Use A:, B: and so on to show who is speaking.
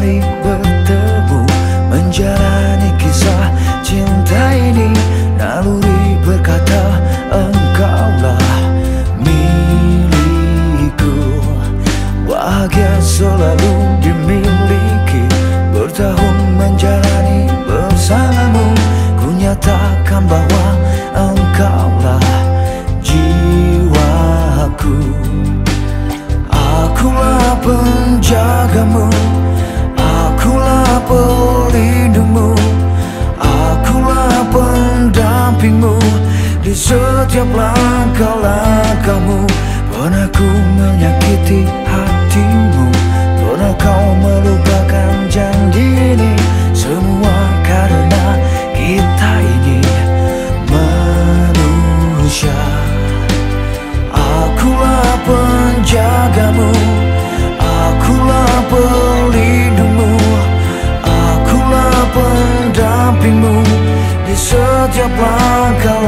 A: hari bertemu Menjalani kisah cinta ini. Naluri berkata engkaulah milikku. Bahagia selalu dimiliki Bertahun menjalani bersamamu. Ku nyatakan bahwa engkaulah Di setiap langkah-langkahmu Pernah ku menyakiti hatimu. Pernah kau melupakan janji ini Semua karena kita ini manusia. Akulah penjagamu Akulah pelindungmu Akulah pendampingmu. Di setiap langkah